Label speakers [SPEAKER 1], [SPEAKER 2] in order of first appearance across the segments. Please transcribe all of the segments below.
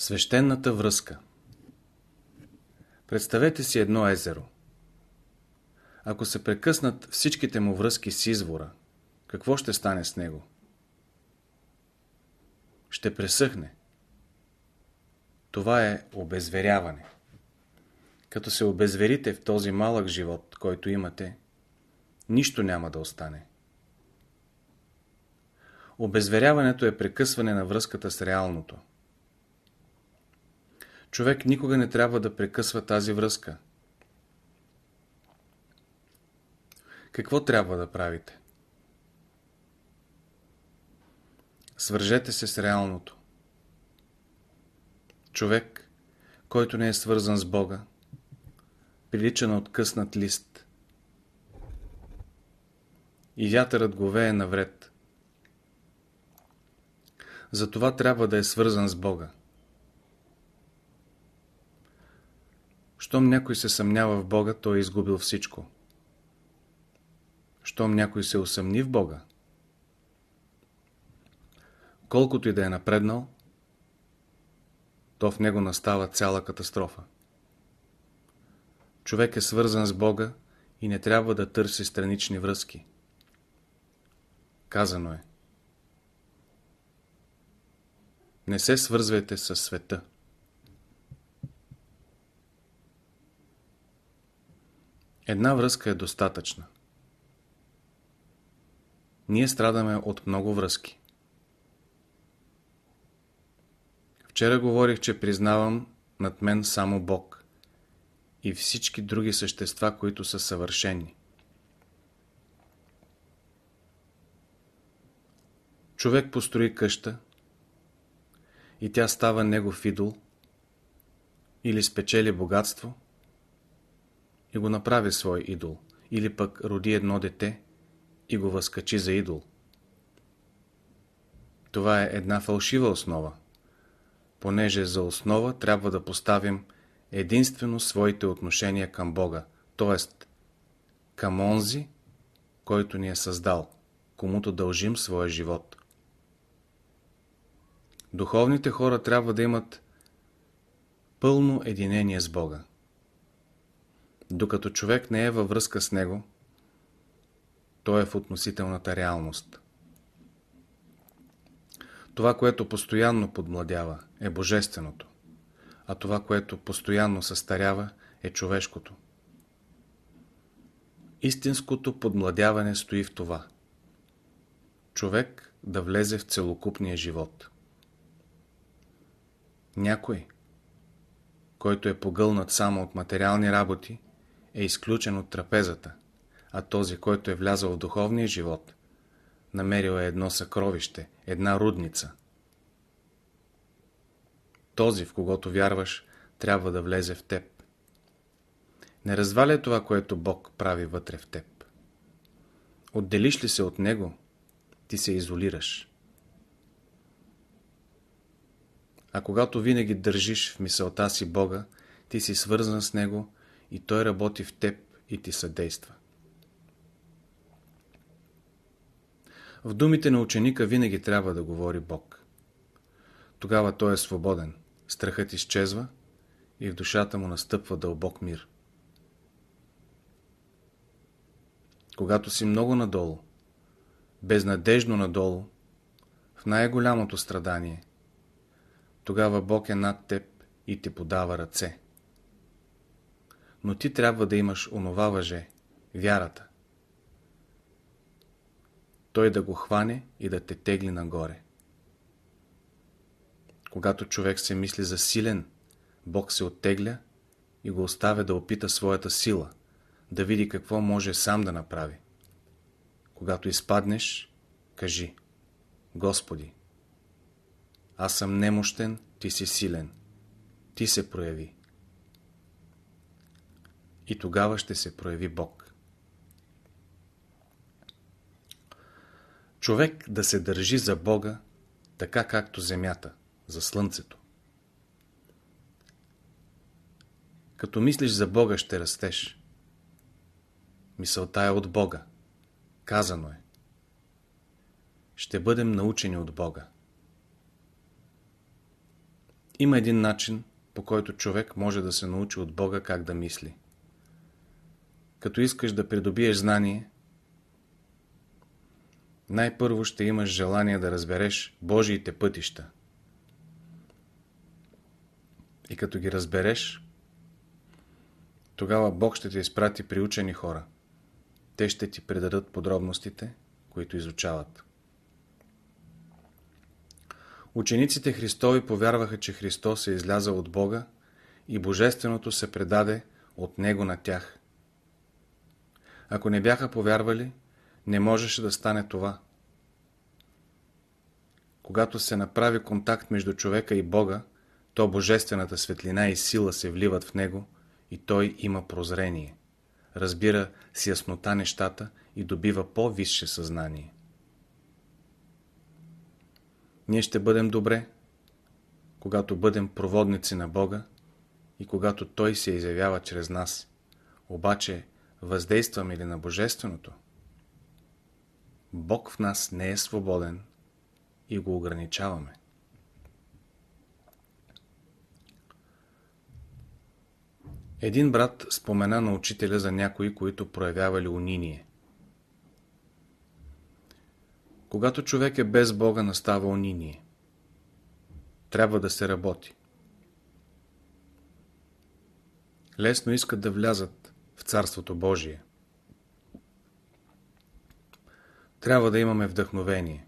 [SPEAKER 1] Свещената връзка Представете си едно езеро. Ако се прекъснат всичките му връзки с извора, какво ще стане с него? Ще пресъхне. Това е обезверяване. Като се обезверите в този малък живот, който имате, нищо няма да остане. Обезверяването е прекъсване на връзката с реалното. Човек никога не трябва да прекъсва тази връзка. Какво трябва да правите? Свържете се с реалното. Човек, който не е свързан с Бога, прилича на откъснат лист. И вятърът го вее навред. Затова трябва да е свързан с Бога. Щом някой се съмнява в Бога, той е изгубил всичко. Щом някой се усъмни в Бога, колкото и да е напреднал, то в него настава цяла катастрофа. Човек е свързан с Бога и не трябва да търси странични връзки. Казано е. Не се свързвайте с света. Една връзка е достатъчна. Ние страдаме от много връзки. Вчера говорих, че признавам над мен само Бог и всички други същества, които са съвършени. Човек построи къща и тя става негов идол или спечели богатство – и го направи свой идол, или пък роди едно дете и го възкачи за идол. Това е една фалшива основа, понеже за основа трябва да поставим единствено своите отношения към Бога, т.е. към онзи, който ни е създал, комуто дължим своя живот. Духовните хора трябва да имат пълно единение с Бога. Докато човек не е във връзка с него, той е в относителната реалност. Това, което постоянно подмладява, е божественото, а това, което постоянно състарява, е човешкото. Истинското подмладяване стои в това. Човек да влезе в целокупния живот. Някой, който е погълнат само от материални работи, е изключен от трапезата, а този, който е влязъл в духовния живот, намерил е едно съкровище, една рудница. Този, в когото вярваш, трябва да влезе в теб. Не разваля това, което Бог прави вътре в теб. Отделиш ли се от Него, ти се изолираш. А когато винаги държиш в мисълта си Бога, ти си свързан с Него и Той работи в теб и ти съдейства. В думите на ученика винаги трябва да говори Бог. Тогава той е свободен, страхът изчезва и в душата му настъпва дълбок мир. Когато си много надолу, безнадежно надолу, в най-голямото страдание, тогава Бог е над теб и ти подава ръце но ти трябва да имаш онова въже, вярата. Той да го хване и да те тегли нагоре. Когато човек се мисли за силен, Бог се оттегля и го оставя да опита своята сила, да види какво може сам да направи. Когато изпаднеш, кажи Господи, аз съм немощен, ти си силен. Ти се прояви и тогава ще се прояви Бог. Човек да се държи за Бога, така както земята, за слънцето. Като мислиш за Бога, ще растеш. Мисълта е от Бога. Казано е. Ще бъдем научени от Бога. Има един начин, по който човек може да се научи от Бога как да мисли. Като искаш да придобиеш знание, най-първо ще имаш желание да разбереш Божиите пътища. И като ги разбереш, тогава Бог ще те изпрати при учени хора. Те ще ти предадат подробностите, които изучават. Учениците Христови повярваха, че Христос е излязъл от Бога и Божественото се предаде от Него на тях. Ако не бяха повярвали, не можеше да стане това. Когато се направи контакт между човека и Бога, то божествената светлина и сила се вливат в него и той има прозрение. Разбира с яснота нещата и добива по-висше съзнание. Ние ще бъдем добре, когато бъдем проводници на Бога и когато Той се изявява чрез нас. Обаче, въздействаме ли на Божественото? Бог в нас не е свободен и го ограничаваме. Един брат спомена на учителя за някои, които проявявали униние. Когато човек е без Бога, настава униние. Трябва да се работи. Лесно искат да влязат в Царството Божие. Трябва да имаме вдъхновение.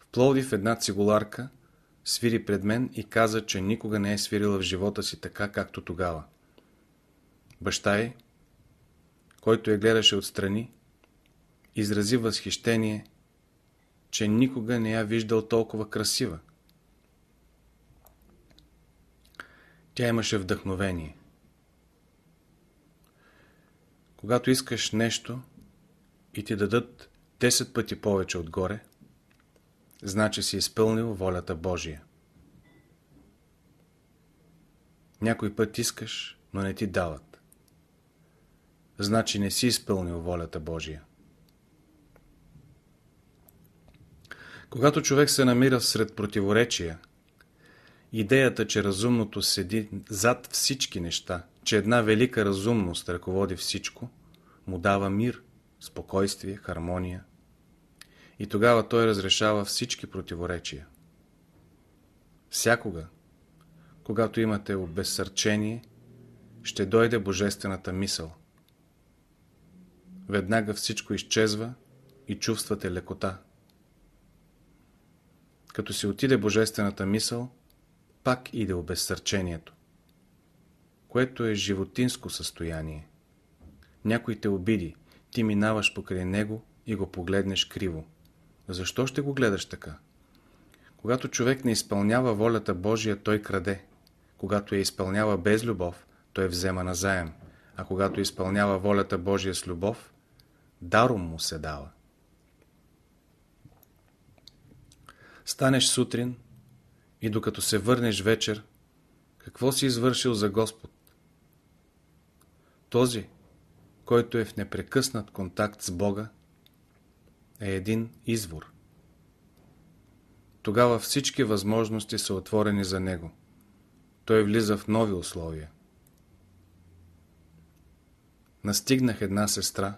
[SPEAKER 1] В Пловдив една цигуларка свири пред мен и каза, че никога не е свирила в живота си така, както тогава. Баща й, който я гледаше отстрани, изрази възхищение, че никога не я виждал толкова красива. Тя имаше вдъхновение. Когато искаш нещо и ти дадат 10 пъти повече отгоре, значи си изпълнил волята Божия. Някой път искаш, но не ти дават. Значи не си изпълнил волята Божия. Когато човек се намира сред противоречия, идеята, че разумното седи зад всички неща, че една велика разумност ръководи всичко, му дава мир, спокойствие, хармония. И тогава той разрешава всички противоречия. Всякога, когато имате обезсърчение, ще дойде Божествената мисъл. Веднага всичко изчезва и чувствате лекота. Като си отиде Божествената мисъл, пак иде обезсърчението, което е животинско състояние. Някой те обиди, ти минаваш покрай него и го погледнеш криво. Защо ще го гледаш така? Когато човек не изпълнява волята Божия, той краде. Когато я изпълнява без любов, той взема назаем. А когато изпълнява волята Божия с любов, даром му се дава. Станеш сутрин и докато се върнеш вечер, какво си извършил за Господ? Този, който е в непрекъснат контакт с Бога, е един извор. Тогава всички възможности са отворени за него. Той влиза в нови условия. Настигнах една сестра,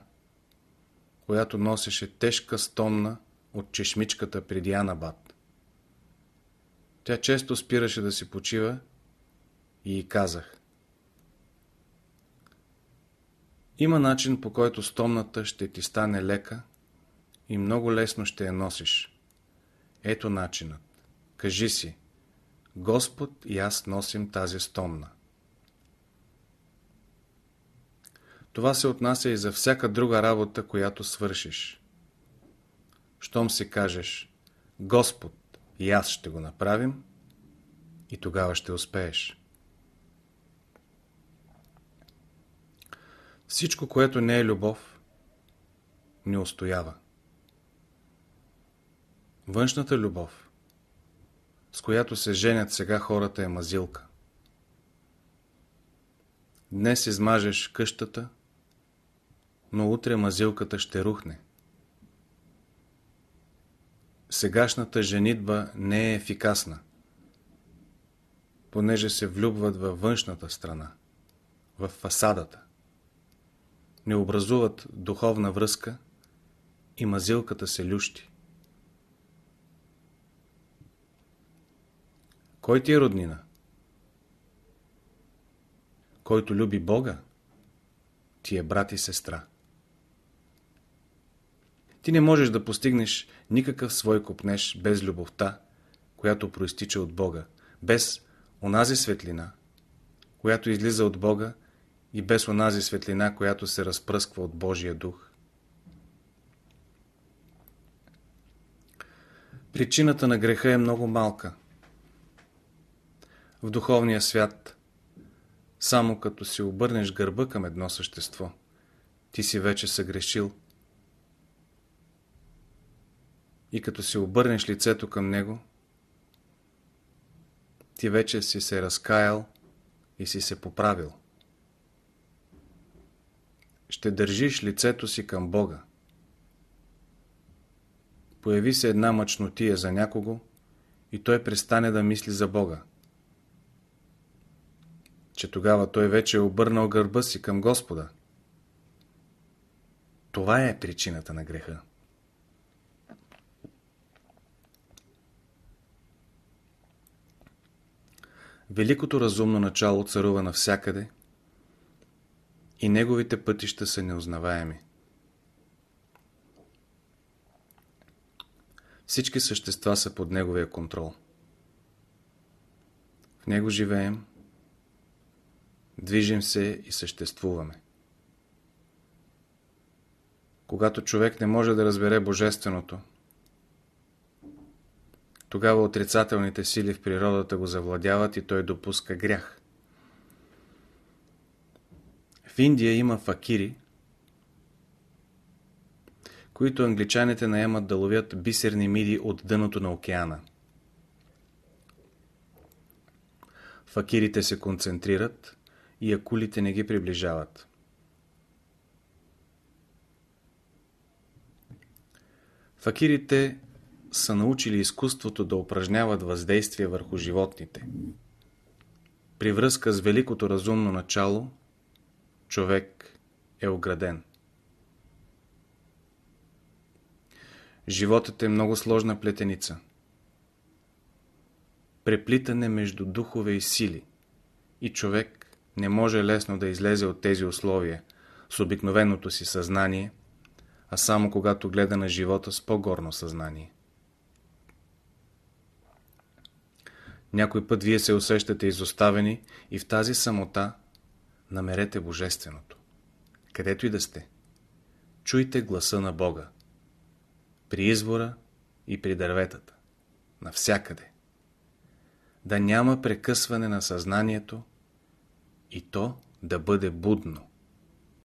[SPEAKER 1] която носеше тежка стомна от чешмичката при Дианабад. Тя често спираше да си почива и казах. Има начин по който стомната ще ти стане лека и много лесно ще я носиш. Ето начинът. Кажи си, Господ и аз носим тази стомна. Това се отнася и за всяка друга работа, която свършиш. Щом си кажеш, Господ и аз ще го направим, и тогава ще успееш. Всичко, което не е любов, не устоява. Външната любов, с която се женят сега хората е мазилка. Днес измажеш къщата, но утре мазилката ще рухне. сегашната женитба не е ефикасна, понеже се влюбват във външната страна, в фасадата. Не образуват духовна връзка и мазилката се лющи. Кой ти е роднина? Който люби Бога, ти е брат и сестра. Ти не можеш да постигнеш никакъв свой купнеж без любовта, която проистича от Бога, без онази светлина, която излиза от Бога и без онази светлина, която се разпръсква от Божия дух. Причината на греха е много малка. В духовния свят, само като си обърнеш гърба към едно същество, ти си вече съгрешил. И като си обърнеш лицето към него, ти вече си се разкаял и си се поправил. Ще държиш лицето си към Бога. Появи се една мъчнотия за някого и той престане да мисли за Бога. Че тогава той вече е обърнал гърба си към Господа. Това е причината на греха. Великото разумно начало царува навсякъде и неговите пътища са неузнаваеми. Всички същества са под неговия контрол. В него живеем, движим се и съществуваме. Когато човек не може да разбере Божественото, тогава отрицателните сили в природата го завладяват и той допуска грях. В Индия има факири, които англичаните наемат да ловят бисерни миди от дъното на океана. Факирите се концентрират и акулите не ги приближават. Факирите са научили изкуството да упражняват въздействие върху животните. При връзка с великото разумно начало, човек е ограден. Животът е много сложна плетеница. Преплитане между духове и сили. И човек не може лесно да излезе от тези условия с обикновеното си съзнание, а само когато гледа на живота с по-горно съзнание. Някой път вие се усещате изоставени и в тази самота намерете Божественото. Където и да сте, чуйте гласа на Бога. При избора и при дърветата. Навсякъде. Да няма прекъсване на съзнанието и то да бъде будно.